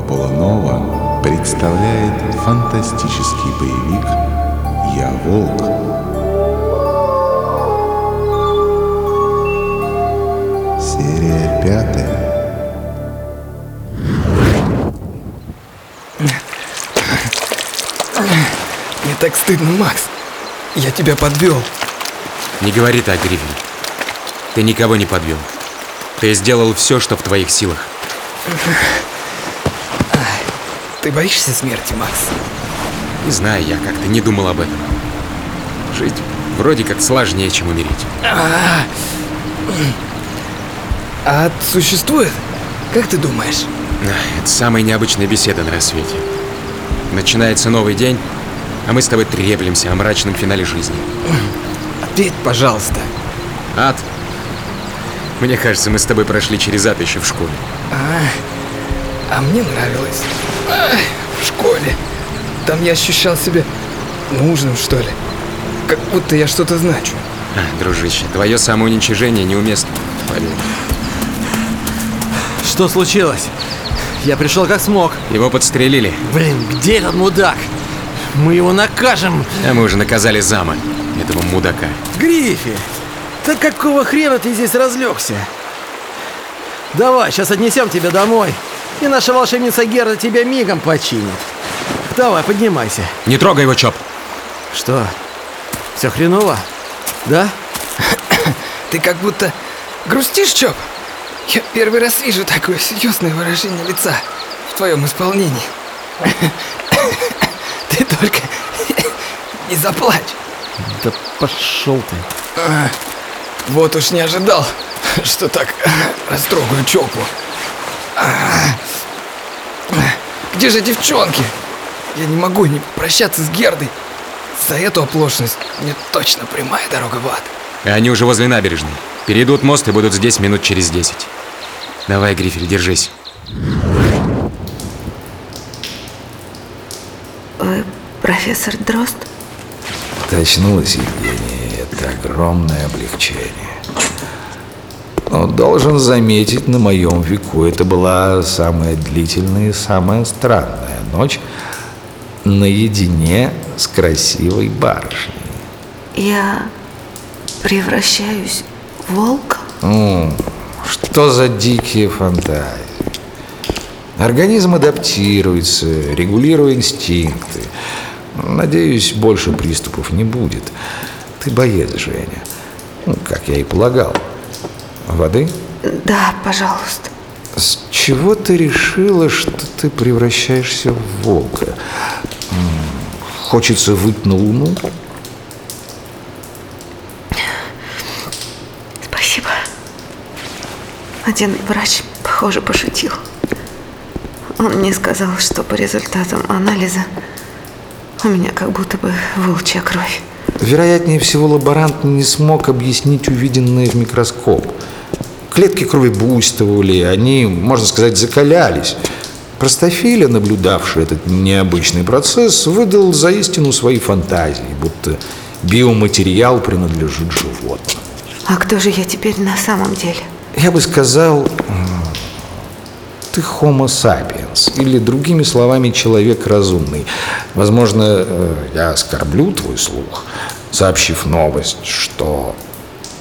Нова представляет фантастический боевик «Я волк». Серия пятая. Мне так стыдно, Макс. Я тебя подвел. Не говори так, Гриффин. Ты никого не подвел. Ты сделал все, что в твоих силах. Ты боишься смерти, Макс? Не знаю, я как-то не думал об этом. Жить вроде как сложнее, чем умереть. А, ад существует? Как ты думаешь? Это самая необычная беседа на рассвете. Начинается новый день, а мы с тобой треплемся о мрачном финале жизни. Ответь, пожалуйста. Ад. Мне кажется, мы с тобой прошли через ад еще в школе. А, а мне нравилось. Ай, в школе. Там я ощущал себя нужным, что ли. Как будто я что-то значу. А, дружище, твое самоуничижение неуместно. Поверь. Что случилось? Я пришел как смог. Его подстрелили, Блин, где этот мудак? Мы его накажем. а мы уже наказали зама, этого мудака. Гриффи, да какого хрена ты здесь разлегся? Давай, сейчас отнесем тебя домой. И наша волшебница Герда тебя мигом починит. Давай, поднимайся. Не трогай его, Чоп! Что? Все хреново? Да? Ты как будто грустишь, Чоп? Я первый раз вижу такое серьезное выражение лица в твоем исполнении. Ты только не заплачь. Да пошел ты. А, Вот уж не ожидал, что так растрогаю Чопу. А, Где же девчонки? Я не могу не прощаться с Гердой. За эту оплошность мне точно прямая дорога в ад. И они уже возле набережной. Перейдут мост и будут здесь минут через десять. Давай, Грифель, держись. Вы профессор Дрозд? Ты очнулась, Евгений, это огромное облегчение. Но должен заметить, на моем веку это была самая длительная и самая странная ночь наедине с красивой барышней. Я превращаюсь в волка? М, Что за дикие фантазии? Организм адаптируется, регулируя инстинкты. Надеюсь, больше приступов не будет. Ты боец, Женя. Ну, как я и полагал. Воды? Да, пожалуйста. С чего ты решила, что ты превращаешься в волка? Хочется выйти на луну? Спасибо. Один врач, похоже, пошутил. Он мне сказал, что по результатам анализа у меня как будто бы волчья кровь. Вероятнее всего, лаборант не смог объяснить увиденное в микроскоп. Клетки крови буйствовали, они, можно сказать, закалялись. Простофиля, наблюдавший этот необычный процесс, выдал за истину свои фантазии, будто биоматериал принадлежит животным. А кто же я теперь на самом деле? Я бы сказал, м, ты homo sapiens, или другими словами, человек разумный. Возможно, э, я оскорблю твой слух, сообщив новость, что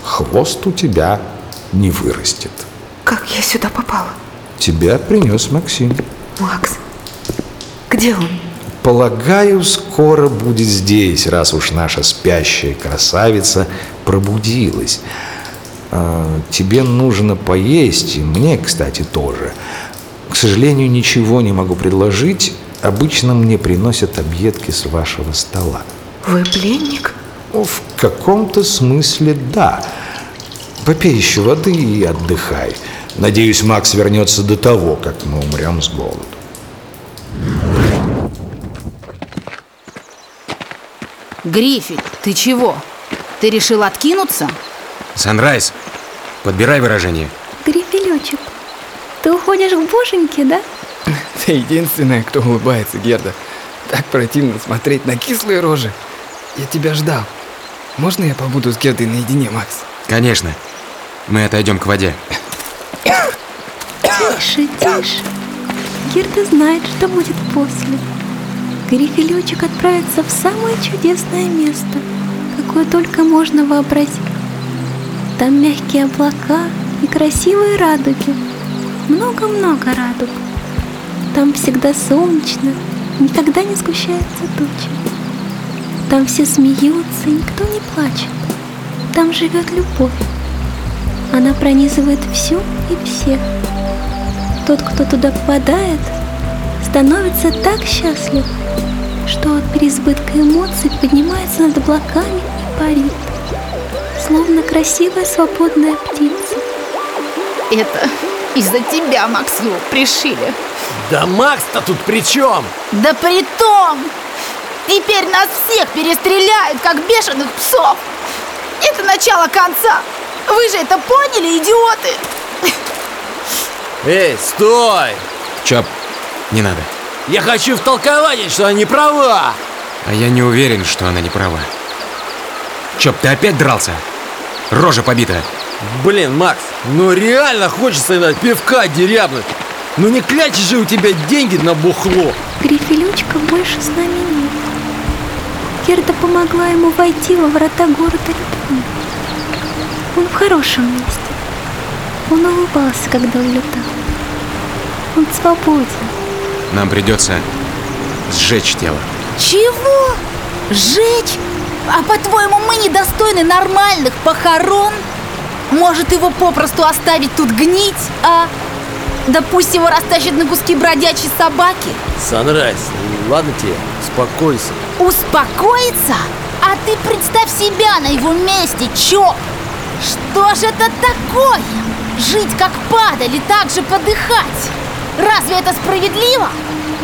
хвост у тебя не вырастет. Как я сюда попала? Тебя принес Максим. Макс, где он? Полагаю, скоро будет здесь, раз уж наша спящая красавица пробудилась. А, тебе нужно поесть, и мне, кстати, тоже. К сожалению, ничего не могу предложить. Обычно мне приносят объедки с вашего стола. Вы пленник? В каком-то смысле да. Попей еще воды и отдыхай. Надеюсь, Макс вернется до того, как мы умрем с голоду. Гриффит, ты чего? Ты решил откинуться? Санрайз, подбирай выражение. Грифелечек, ты уходишь к боженьке, да? Ты единственная, кто улыбается, Герда. Так противно смотреть на кислые рожи. Я тебя ждал. Можно я побуду с Гердой наедине, Макс? Конечно. Мы отойдем к воде. Тише, тише. Кирта знает, что будет после. Грифелечек отправится в самое чудесное место, какое только можно вообразить. Там мягкие облака и красивые радуги. Много-много радуг. Там всегда солнечно, никогда не сгущается тучи. Там все смеются, никто не плачет. Там живет любовь. Она пронизывает все и всех. Тот, кто туда попадает, становится так счастлив, что от переизбытка эмоций поднимается над облаками и парит, словно красивая свободная птица. Это из-за тебя, Макс, его пришили. Да Макс-то тут при чем? Да при том! Теперь нас всех перестреляют, как бешеных псов! Это начало конца! Вы же это поняли, идиоты? Эй, стой! Чоп, не надо. Я хочу втолковать, что она не права! А я не уверен, что она не права. Чоп, ты опять дрался? Рожа побита. Блин, Макс, ну реально хочется иногда пивка дерябнуть. Ну не клячешь же у тебя деньги на бухло. Грифелючка больше с нами нет. Керда помогла ему войти во врата города любви. Он в хорошем месте. Он улыбался, когда улетал. Он свободен. Нам придется сжечь тело. Чего? Жечь? А по-твоему, мы недостойны нормальных похорон? Может, его попросту оставить тут гнить, а? Да пусть его растащат на куски бродячие собаки. Санрайз, ладно тебе, успокойся. Успокоиться? А ты представь себя на его месте, чё? Что же это такое? Жить как падаль и так же подыхать? Разве это справедливо?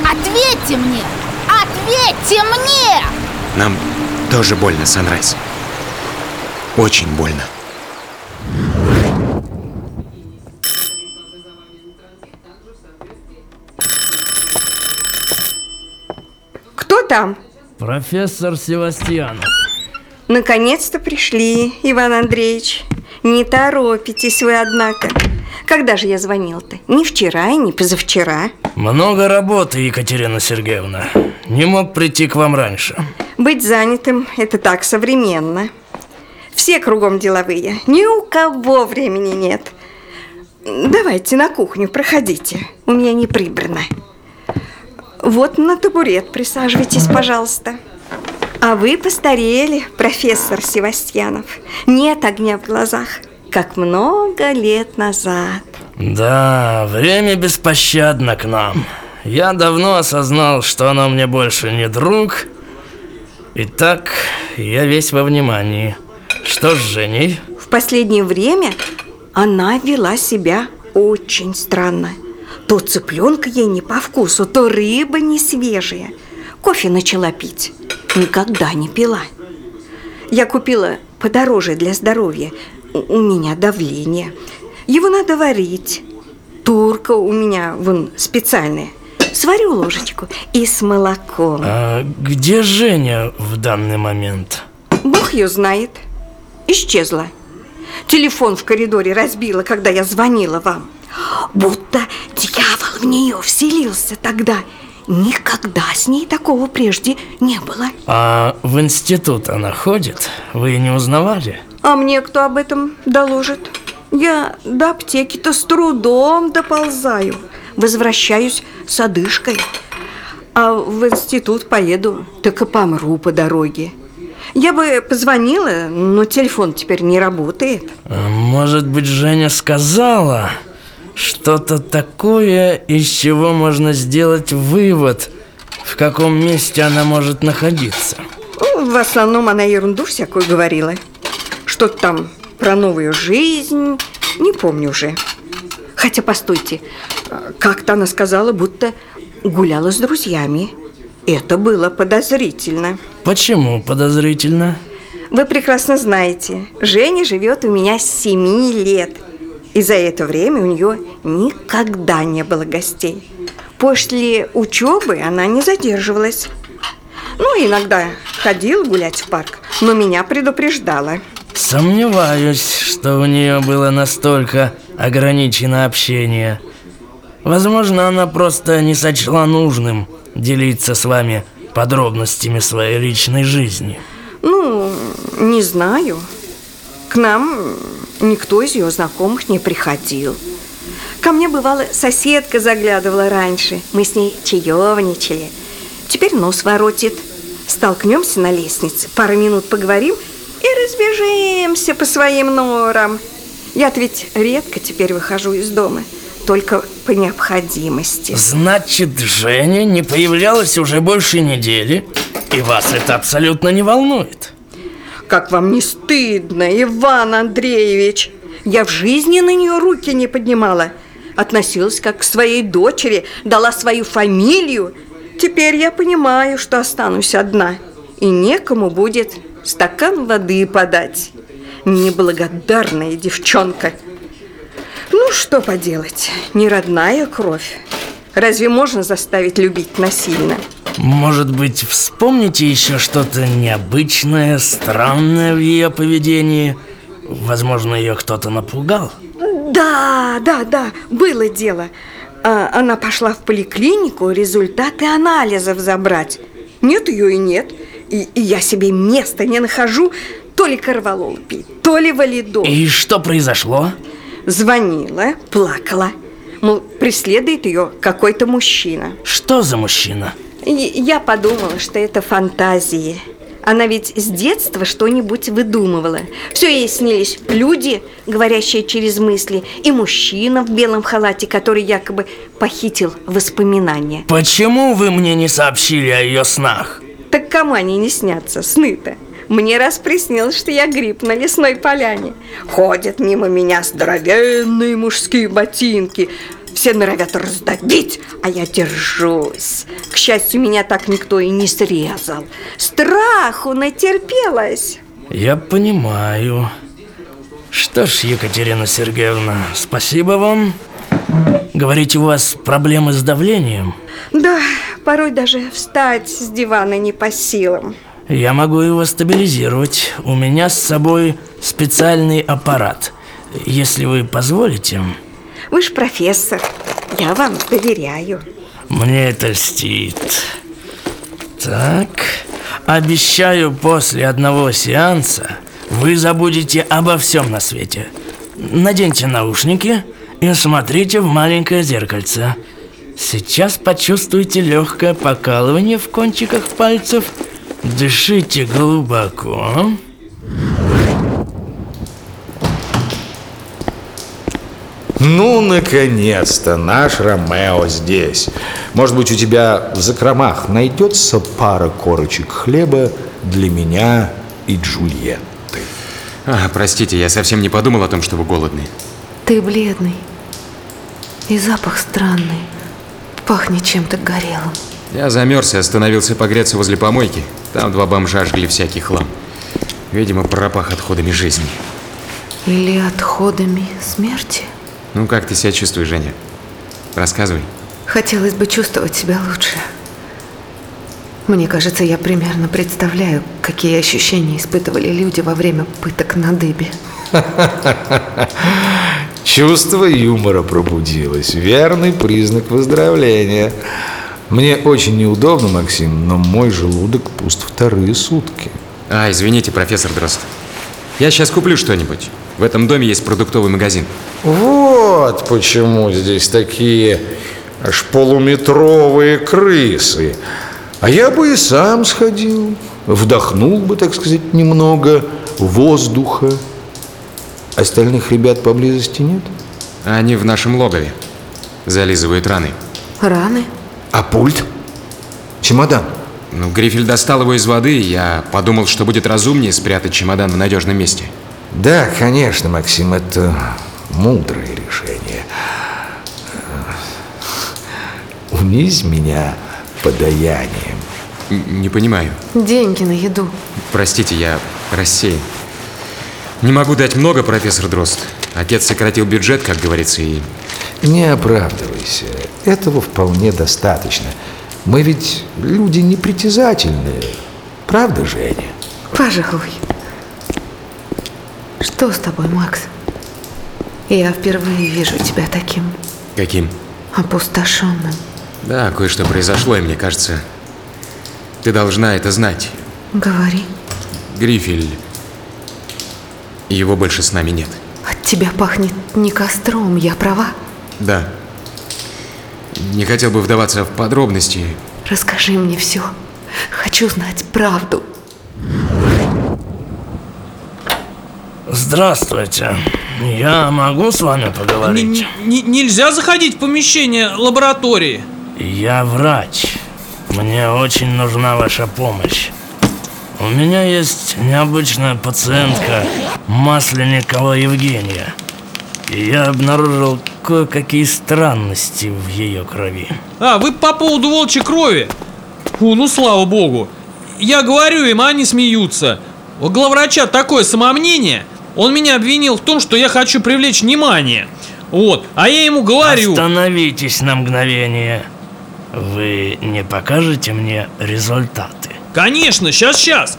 Ответьте мне! Ответьте мне! Нам тоже больно, Санрайз. Очень больно. Кто там? Профессор Севастьянов. Наконец-то пришли, Иван Андреевич. Не торопитесь вы, однако. Когда же я звонил-то? Не вчера и не позавчера. Много работы, Екатерина Сергеевна. Не мог прийти к вам раньше. Быть занятым – это так современно. Все кругом деловые. Ни у кого времени нет. Давайте на кухню, проходите. У меня не прибрано. Вот на табурет присаживайтесь, пожалуйста. А вы постарели, профессор Севастьянов. Нет огня в глазах, как много лет назад. Да, время беспощадно к нам. Я давно осознал, что оно мне больше не друг. Итак, я весь во внимании. Что с Женей? В последнее время она вела себя очень странно. То цыпленка ей не по вкусу, то рыба не свежая. Кофе начала пить. Никогда не пила. Я купила подороже для здоровья. У меня давление. Его надо варить. Турка у меня вон специальная. Сварю ложечку и с молоком. А где Женя в данный момент? Бог ее знает. Исчезла. Телефон в коридоре разбила, когда я звонила вам. Будто дьявол в нее вселился тогда. Никогда с ней такого прежде не было. А в институт она ходит? Вы не узнавали? А мне кто об этом доложит? Я до аптеки-то с трудом доползаю. Возвращаюсь с одышкой. А в институт поеду, так и помру по дороге. Я бы позвонила, но телефон теперь не работает. А Может быть, Женя сказала что-то такое, из чего можно сделать вывод, в каком месте она может находиться. Ну, В основном она ерунду всякую говорила. Что-то там про новую жизнь, не помню уже. Хотя, постойте, как-то она сказала, будто гуляла с друзьями. Это было подозрительно. Почему подозрительно? Вы прекрасно знаете, Женя живет у меня с 7 лет. И за это время у нее никогда не было гостей. После учебы она не задерживалась. Ну, иногда ходила гулять в парк, но меня предупреждала. Сомневаюсь, что у нее было настолько ограничено общение. Возможно, она просто не сочла нужным делиться с вами подробностями своей личной жизни. Ну, не знаю. К нам никто из ее знакомых не приходил. Ко мне, бывало, соседка заглядывала раньше. Мы с ней чаевничали. Теперь нос воротит. Столкнемся на лестнице, пару минут поговорим и разбежимся по своим норам. Я-то ведь редко теперь выхожу из дома, только по необходимости. Значит, Женя не появлялась уже больше недели, и вас это абсолютно не волнует. Как вам не стыдно, Иван Андреевич? Я в жизни на нее руки не поднимала. Относилась как к своей дочери, дала свою фамилию. Теперь я понимаю, что останусь одна. И некому будет стакан воды подать. Неблагодарная девчонка. Ну, что поделать, не родная кровь. Разве можно заставить любить насильно? Может быть, вспомните еще что-то необычное, странное в ее поведении? Возможно, ее кто-то напугал? Да, да, да, было дело. А, она пошла в поликлинику результаты анализов забрать. Нет ее и нет. И, и я себе места не нахожу. То ли корвалол пить, то ли валидол. И что произошло? Звонила, плакала. Мол, преследует ее какой-то мужчина. Что за мужчина? Я подумала, что это фантазии. Она ведь с детства что-нибудь выдумывала. Все ей снились люди, говорящие через мысли, и мужчина в белом халате, который якобы похитил воспоминания. Почему вы мне не сообщили о ее снах? Так кому они не снятся, сны-то? Мне раз приснилось, что я гриб на лесной поляне. Ходят мимо меня здоровенные мужские ботинки. Все норовят раздавить, а я держусь. К счастью, меня так никто и не срезал. Страху натерпелась. Я понимаю. Что ж, Екатерина Сергеевна, спасибо вам. Говорите, у вас проблемы с давлением? Да, порой даже встать с дивана не по силам. Я могу его стабилизировать. У меня с собой специальный аппарат. Если вы позволите... Вы ж профессор. Я вам доверяю. Мне это льстит. Так, обещаю, после одного сеанса вы забудете обо всем на свете. Наденьте наушники и смотрите в маленькое зеркальце. Сейчас почувствуйте легкое покалывание в кончиках пальцев – Дышите глубоко. Ну, наконец-то, наш Ромео здесь. Может быть, у тебя в закромах найдется пара корочек хлеба для меня и Джульетты. А, простите, я совсем не подумал о том, что вы голодны. Ты бледный. И запах странный. Пахнет чем-то горелым. Я замерз и остановился погреться возле помойки. Там два бомжа жгли всякий хлам. Видимо, пропах отходами жизни. Или отходами смерти? Ну, как ты себя чувствуешь, Женя? Рассказывай. Хотелось бы чувствовать себя лучше. Мне кажется, я примерно представляю, какие ощущения испытывали люди во время пыток на дыбе. Чувство юмора пробудилось. Верный признак выздоровления. Мне очень неудобно, Максим, но мой желудок пуст вторые сутки. А, извините, профессор Дрозд. Я сейчас куплю что-нибудь. В этом доме есть продуктовый магазин. Вот почему здесь такие аж полуметровые крысы. А я бы и сам сходил, вдохнул бы, так сказать, немного воздуха. Остальных ребят поблизости нет? Они в нашем логове. Зализывают раны. Раны? А пульт? Чемодан? Ну, Грифель достал его из воды, и я подумал, что будет разумнее спрятать чемодан в надежном месте. Да, конечно, Максим, это мудрое решение. Унизь меня подаянием. Не понимаю. Деньги на еду. Простите, я рассеян. Не могу дать много, профессор Дрозд. Отец сократил бюджет, как говорится, и... Не оправдывайся. Этого вполне достаточно. Мы ведь люди непритязательные. Правда, Женя? Пожалуй. Что с тобой, Макс? Я впервые вижу тебя таким. Каким? опустошенным. Да, кое-что произошло, и мне кажется, ты должна это знать. Говори, Грифель... Его больше с нами нет. от тебя пахнет не костром, я права? Да. Не хотел бы вдаваться в подробности. Расскажи мне все. Хочу знать правду. Здравствуйте. Я могу с вами поговорить? Н- н- нельзя заходить в помещение лаборатории. Я врач. Мне очень нужна ваша помощь. У меня есть необычная пациентка Масленникова Евгения. И я обнаружил кое-какие странности в ее крови. А, вы по поводу волчьей крови? Фу, ну слава богу. Я говорю им, а они смеются. У главврача такое самомнение. Он меня обвинил в том, что я хочу привлечь внимание. Вот, а я ему говорю... Остановитесь на мгновение. Вы не покажете мне результаты? Конечно, сейчас, сейчас.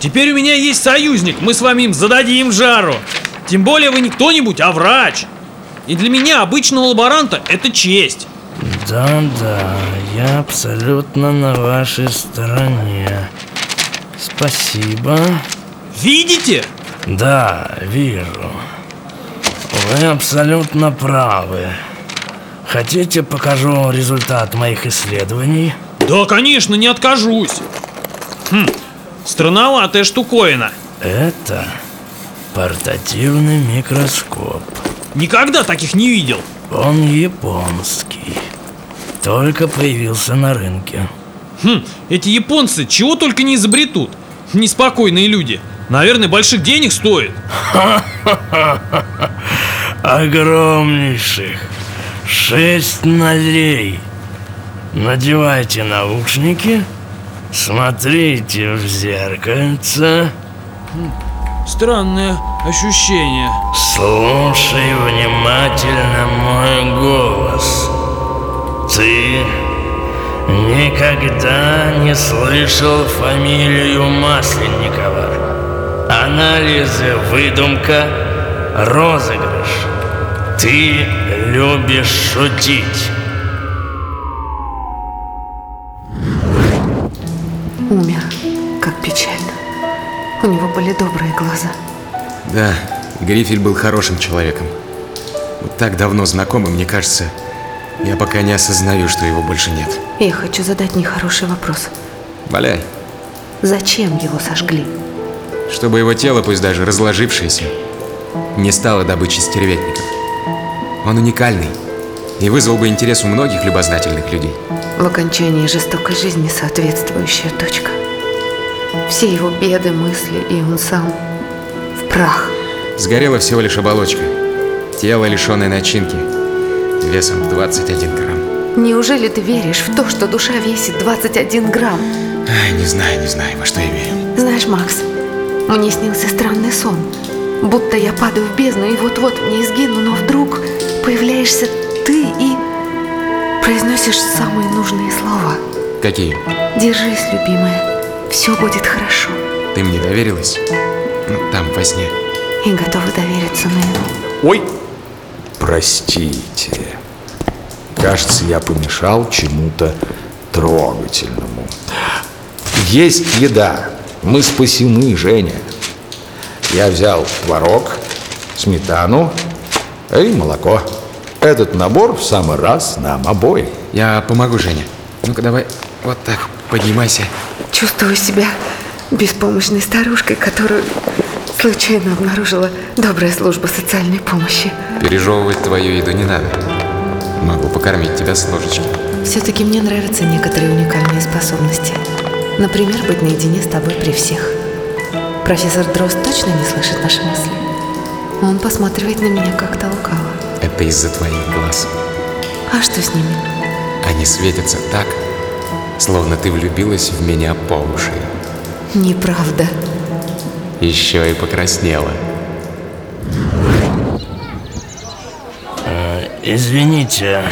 Теперь у меня есть союзник, мы с вами им зададим жару. Тем более вы не кто-нибудь, а врач. И для меня, обычного лаборанта, это честь. Да-да, я абсолютно на вашей стороне. Спасибо. Видите? Да, вижу. Вы абсолютно правы. Хотите, покажу результат моих исследований? Да, конечно, не откажусь. Хм, странноватая штуковина. Это портативный микроскоп. Никогда таких не видел. Он японский. Только появился на рынке. Хм, эти японцы чего только не изобретут. Неспокойные люди. Наверное, больших денег стоит. Огромнейших. Шесть нолей. Надевайте наушники. Смотрите в зеркальце. Странное ощущение. Слушай внимательно мой голос. Ты никогда не слышал фамилию Масленникова. Анализы выдумка, розыгрыш. Ты любишь шутить. Умер. Как печально. У него были добрые глаза. Да, Грифель был хорошим человеком. Мы так давно знакомы, мне кажется, я пока не осознаю, что его больше нет. Я хочу задать нехороший вопрос. Валяй. Зачем его сожгли? Чтобы его тело, пусть даже разложившееся, не стало добычей стервятников. Он уникальный и вызвал бы интерес у многих любознательных людей. В окончании жестокой жизни соответствующая точка. Все его беды, мысли и он сам прах. Сгорела всего лишь оболочка. Тело, лишенное начинки, весом в 21 грамм. Неужели ты веришь в то, что душа весит 21 грамм? Ай, не знаю, не знаю, во что я верю. Знаешь, Макс, мне снился странный сон. Будто я падаю в бездну и вот-вот не изгину, но вдруг появляешься ты и произносишь самые нужные слова. Какие? Держись, любимая, все будет хорошо. Ты мне доверилась? Ну, там, во сне. И готова довериться наяву. Ой, простите. Кажется, я помешал чему-то трогательному. Есть еда. Мы спасены, Женя. Я взял творог, сметану и молоко. Этот набор в самый раз нам обоим. Я помогу, Женя. Ну-ка давай, вот так, поднимайся. Чувствую себя беспомощной старушкой, которую случайно обнаружила добрая служба социальной помощи. Пережевывать твою еду не надо. Могу покормить тебя с ложечки. Все-таки мне нравятся некоторые уникальные способности. Например, быть наедине с тобой при всех. Профессор Дрозд точно не слышит наши мысли? Он посматривает на меня как-то лукаво. Это из-за твоих глаз. А что с ними? Они светятся так, словно ты влюбилась в меня по уши. Неправда. Еще и покраснела. Э, Извините,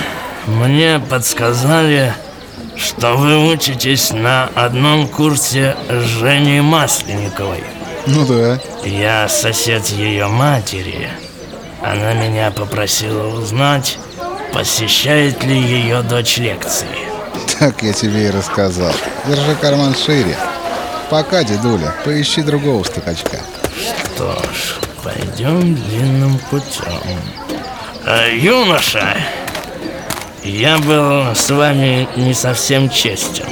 мне подсказали, что вы учитесь на одном курсе с Женей Масленниковой. Ну да. Я сосед ее матери. Она меня попросила узнать, посещает ли ее дочь лекции. Так я тебе и рассказал. Держи карман шире. Пока, дедуля, поищи другого стукачка. Что ж, пойдем длинным путем. А, юноша, я был с вами не совсем честен.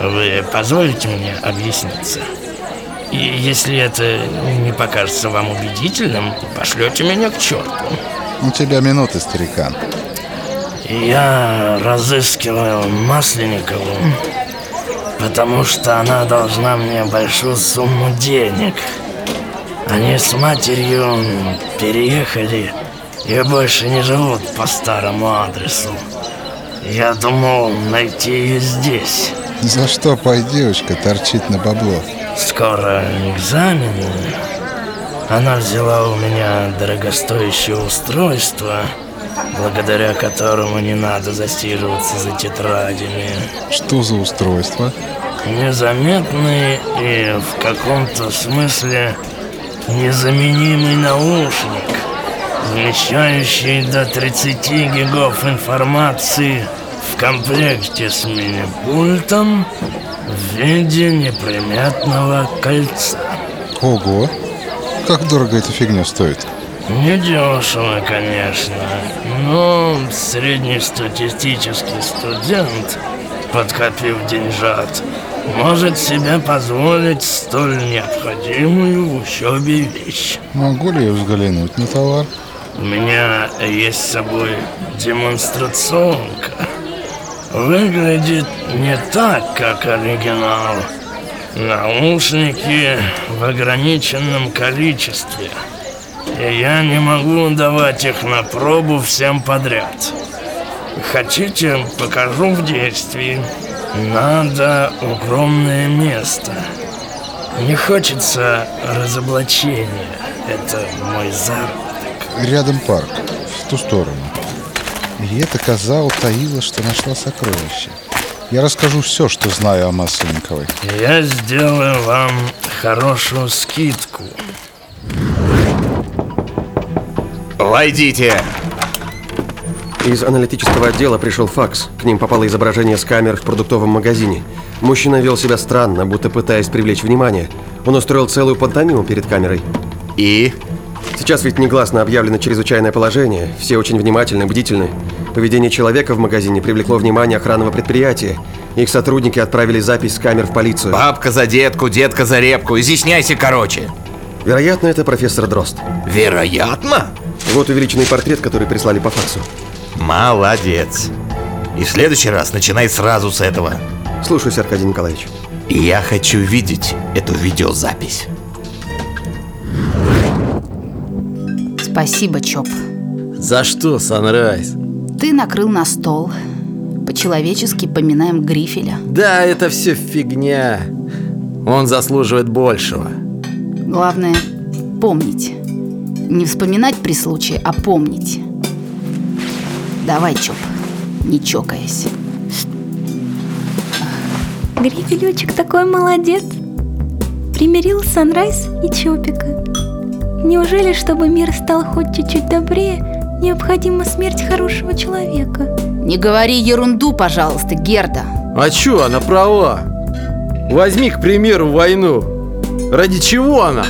Вы позволите мне объясниться? И если это не покажется вам убедительным, пошлете меня к черту. У тебя минуты, старикан. Я разыскиваю Масленникову, потому что она должна мне большую сумму денег. Они с матерью переехали и больше не живут по старому адресу. Я думал найти ее здесь. За что пой девочка торчит на бабло? Скоро экзамены. Она взяла у меня дорогостоящее устройство, благодаря которому не надо засиживаться за тетрадями. Что за устройство? Незаметный и в каком-то смысле незаменимый наушник, вмещающий до 30 гигов информации в комплекте с мини-пультом в виде неприметного кольца. Ого! Как дорого эта фигня стоит? Недешево, конечно, но среднестатистический студент, подкопив деньжат, может себе позволить столь необходимую в учебе вещь. Могу ли я взглянуть на товар? У меня есть с собой демонстрационка. Выглядит не так, как оригинал. Наушники в ограниченном количестве. Я не могу давать их на пробу всем подряд. Хотите, покажу в действии. Надо укромное место. Не хочется разоблачения. Это мой заработок. Рядом парк, в ту сторону. И эта коза утаила, что нашла сокровище. Я расскажу все, что знаю о Масленниковой. Я сделаю вам хорошую скидку. Войдите! Из аналитического отдела пришел факс. К ним попало изображение с камер в продуктовом магазине. Мужчина вел себя странно, будто пытаясь привлечь внимание. Он устроил целую пантомиму перед камерой. И? Сейчас ведь негласно объявлено чрезвычайное положение. Все очень внимательны, бдительны. Поведение человека в магазине привлекло внимание охранного предприятия. Их сотрудники отправили запись с камер в полицию. Бабка за детку, детка за репку. Изъясняйся короче. Вероятно, это профессор Дрозд. Вероятно? Вот увеличенный портрет, который прислали по факсу. Молодец. И в следующий раз начинай сразу с этого. Слушаюсь, Аркадий Николаевич. Я хочу видеть эту видеозапись. Спасибо, Чоп. За что, Санрайз? Ты накрыл на стол. По-человечески поминаем Грифеля. Да, это все фигня. Он заслуживает большего. Главное – помнить. Не вспоминать при случае, а помнить. Давай, Чоп, не чокаясь. Грифелючек такой молодец. Примирил Санрайз и Чопика. Неужели, чтобы мир стал хоть чуть-чуть добрее, необходима смерть хорошего человека? Не говори ерунду, пожалуйста, Герда. А чё, она права. Возьми, к примеру, войну. Ради чего она?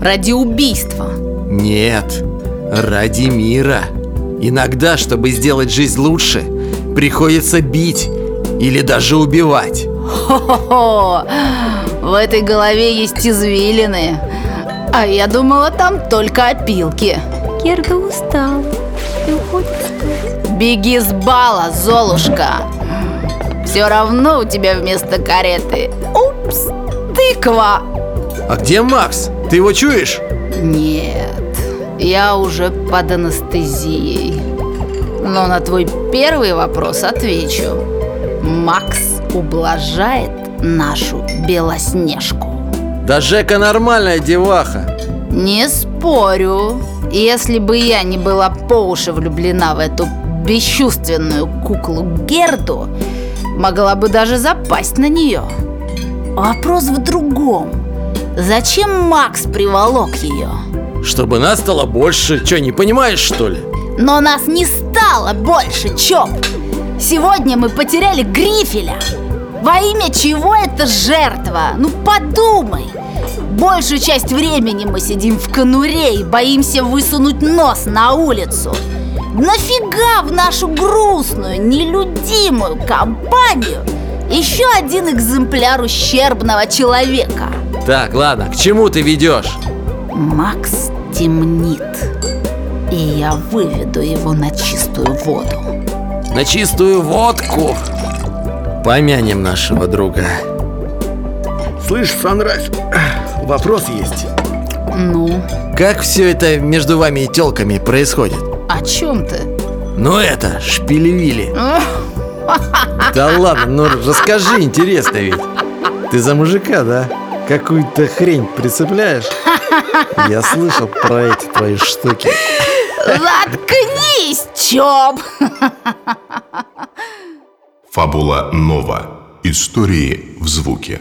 Ради убийства. Нет, ради мира. Иногда, чтобы сделать жизнь лучше, приходится бить или даже убивать. Хо-хо-хо! В этой голове есть извилины. А я думала, там только опилки. Герда устала и уходит спать. Беги с бала, Золушка. Все равно у тебя вместо кареты. Упс, тыква. А где Макс? Ты его чуешь? Нет, я уже под анестезией. Но на твой первый вопрос отвечу. Макс ублажает нашу Белоснежку. Да Жека нормальная деваха. Не спорю. Если бы я не была по уши влюблена в эту бесчувственную куклу Герду, могла бы даже запасть на нее. Вопрос в другом. Зачем Макс приволок ее? Чтобы нас стало больше, что, не понимаешь, что ли? Но нас не стало больше, Чоп. Сегодня мы потеряли Грифеля. Во имя чего это жертва? Ну подумай. Большую часть времени мы сидим в конуре и боимся высунуть нос на улицу. Нафига в нашу грустную, нелюдимую компанию еще один экземпляр ущербного человека? Так, ладно, к чему ты ведешь? Макс темнит, и я выведу его на чистую воду. На чистую водку. Помянем нашего друга. Слышь, Санрайз, вопрос есть. Ну, Как все это между вами и телками происходит? о чем ты? Ну это, шпилевили. Да ладно, ну расскажи, интересно ведь. Ты за мужика, да? Какую-то хрень прицепляешь? Я слышал про эти твои штуки. Заткнись, Чоп! Фабула Нова. Истории в звуке.